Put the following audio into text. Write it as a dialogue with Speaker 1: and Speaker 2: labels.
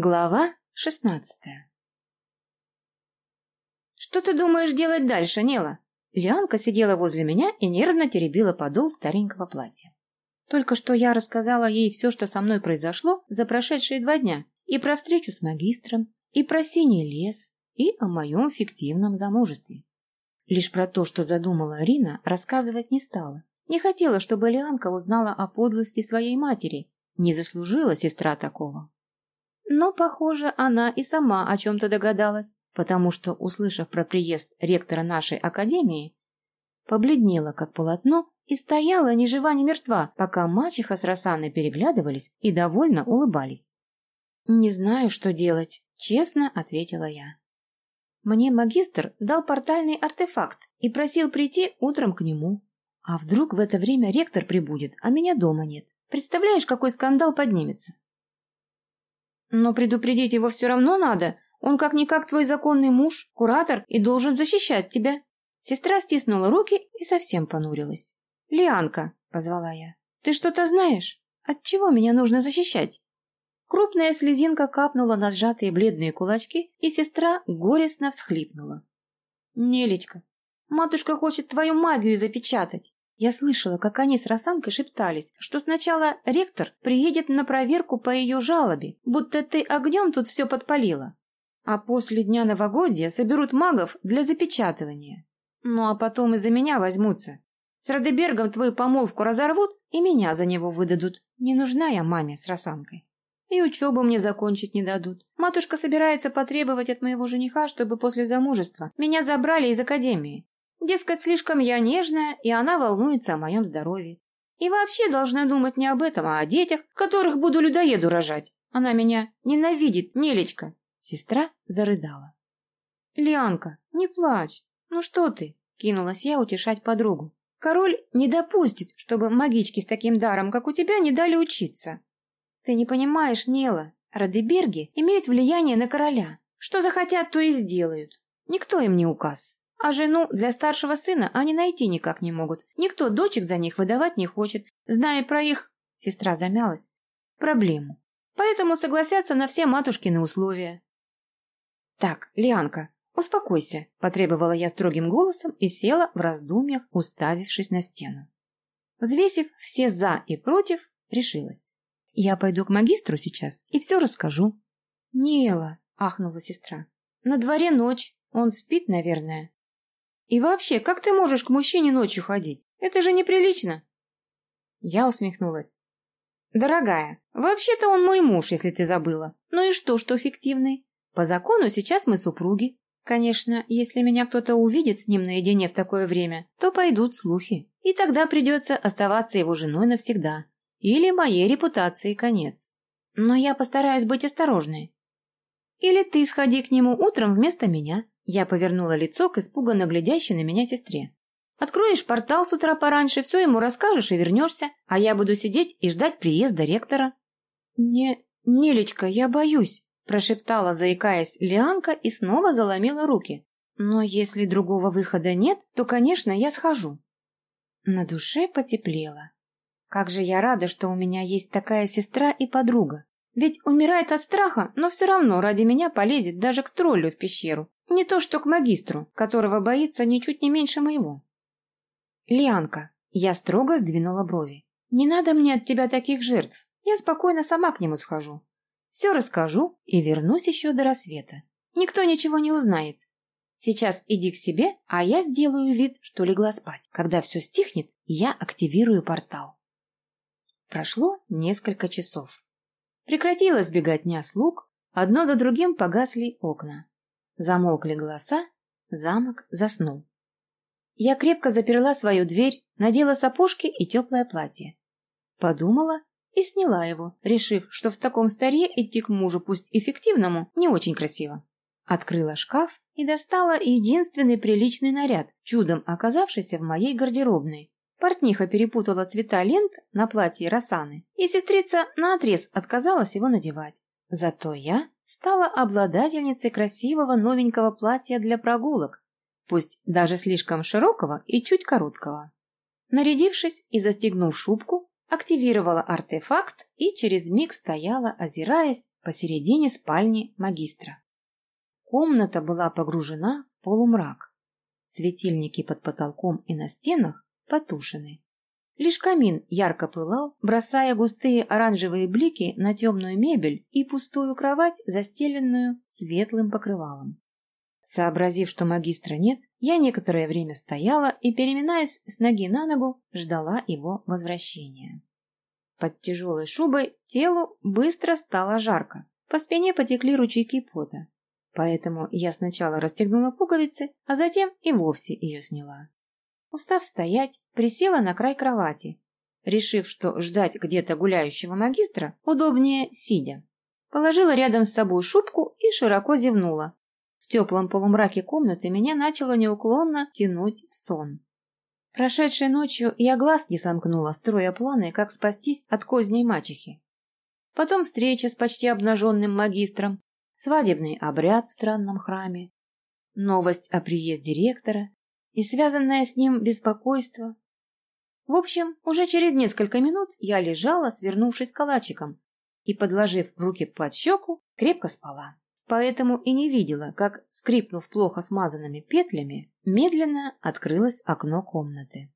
Speaker 1: Глава шестнадцатая «Что ты думаешь делать дальше, Нела?» Лианка сидела возле меня и нервно теребила подол старенького платья. Только что я рассказала ей все, что со мной произошло за прошедшие два дня, и про встречу с магистром, и про синий лес, и о моем фиктивном замужестве. Лишь про то, что задумала Арина, рассказывать не стала. Не хотела, чтобы Лианка узнала о подлости своей матери. Не заслужила сестра такого. Но, похоже, она и сама о чем-то догадалась, потому что, услышав про приезд ректора нашей академии, побледнела, как полотно, и стояла ни жива, ни мертва, пока мачеха с Росанной переглядывались и довольно улыбались. «Не знаю, что делать», — честно ответила я. Мне магистр дал портальный артефакт и просил прийти утром к нему. А вдруг в это время ректор прибудет, а меня дома нет? Представляешь, какой скандал поднимется? Но предупредить его все равно надо. Он как-никак твой законный муж, куратор и должен защищать тебя. Сестра стиснула руки и совсем понурилась. «Лианка», — позвала я, — «ты что-то знаешь? От чего меня нужно защищать?» Крупная слезинка капнула на сжатые бледные кулачки, и сестра горестно всхлипнула. «Нелечка, матушка хочет твою магию запечатать!» Я слышала, как они с Росанкой шептались, что сначала ректор приедет на проверку по ее жалобе, будто ты огнем тут все подпалила. А после дня новогодия соберут магов для запечатывания. Ну а потом из-за меня возьмутся. С Радебергом твою помолвку разорвут и меня за него выдадут. Не нужна я маме с Росанкой. И учебу мне закончить не дадут. Матушка собирается потребовать от моего жениха, чтобы после замужества меня забрали из академии. Дескать, слишком я нежная, и она волнуется о моем здоровье. И вообще должна думать не об этом, а о детях, которых буду людоеду рожать. Она меня ненавидит, Нелечка. Сестра зарыдала. Лианка, не плачь. Ну что ты? Кинулась я утешать подругу. Король не допустит, чтобы магички с таким даром, как у тебя, не дали учиться. Ты не понимаешь, Нела, Радеберги имеют влияние на короля. Что захотят, то и сделают. Никто им не указ. А жену для старшего сына они найти никак не могут. Никто дочек за них выдавать не хочет, зная про их, сестра замялась, проблему. Поэтому согласятся на все матушкины условия. Так, Лианка, успокойся, потребовала я строгим голосом и села в раздумьях, уставившись на стену. Взвесив все «за» и «против», решилась. Я пойду к магистру сейчас и все расскажу. Нела, ахнула сестра. На дворе ночь, он спит, наверное. И вообще, как ты можешь к мужчине ночью ходить? Это же неприлично. Я усмехнулась. Дорогая, вообще-то он мой муж, если ты забыла. Ну и что, что фиктивный? По закону сейчас мы супруги. Конечно, если меня кто-то увидит с ним наедине в такое время, то пойдут слухи. И тогда придется оставаться его женой навсегда. Или моей репутации конец. Но я постараюсь быть осторожной. Или ты сходи к нему утром вместо меня. Я повернула лицо к испуганно глядящей на меня сестре. Откроешь портал с утра пораньше, все ему расскажешь и вернешься, а я буду сидеть и ждать приезда ректора. Не, Нелечка, я боюсь, прошептала, заикаясь, Лианка и снова заломила руки. Но если другого выхода нет, то, конечно, я схожу. На душе потеплело. Как же я рада, что у меня есть такая сестра и подруга. Ведь умирает от страха, но все равно ради меня полезет даже к троллю в пещеру. Не то что к магистру, которого боится ничуть не меньше моего. Лианка, я строго сдвинула брови. Не надо мне от тебя таких жертв. Я спокойно сама к нему схожу. Все расскажу и вернусь еще до рассвета. Никто ничего не узнает. Сейчас иди к себе, а я сделаю вид, что легла спать. Когда все стихнет, я активирую портал. Прошло несколько часов. Прекратилась беготня слуг, одно за другим погасли окна. Замолкли голоса, замок заснул. Я крепко заперла свою дверь, надела сапожки и теплое платье. Подумала и сняла его, решив, что в таком старье идти к мужу, пусть эффективному, не очень красиво. Открыла шкаф и достала единственный приличный наряд, чудом оказавшийся в моей гардеробной. Портниха перепутала цвета лент на платье Росаны, и сестрица наотрез отказалась его надевать. Зато я стала обладательницей красивого новенького платья для прогулок, пусть даже слишком широкого и чуть короткого. Нарядившись и застегнув шубку, активировала артефакт и через миг стояла, озираясь посередине спальни магистра. Комната была погружена в полумрак. Светильники под потолком и на стенах потушены. Лишь камин ярко пылал, бросая густые оранжевые блики на темную мебель и пустую кровать, застеленную светлым покрывалом. Сообразив, что магистра нет, я некоторое время стояла и, переминаясь с ноги на ногу, ждала его возвращения. Под тяжелой шубой телу быстро стало жарко, по спине потекли ручейки пота. Поэтому я сначала расстегнула пуговицы, а затем и вовсе ее сняла. Устав стоять, присела на край кровати, решив, что ждать где-то гуляющего магистра удобнее сидя. Положила рядом с собой шубку и широко зевнула, в теплом полумраке комнаты меня начало неуклонно тянуть в сон. Прошедшей ночью я глаз не сомкнула, строя планы, как спастись от козней мачехи. Потом встреча с почти обнаженным магистром, свадебный обряд в странном храме, новость о приезде ректора и связанное с ним беспокойство. В общем, уже через несколько минут я лежала, свернувшись калачиком, и, подложив руки под щеку, крепко спала поэтому и не видела, как, скрипнув плохо смазанными петлями, медленно открылось окно комнаты.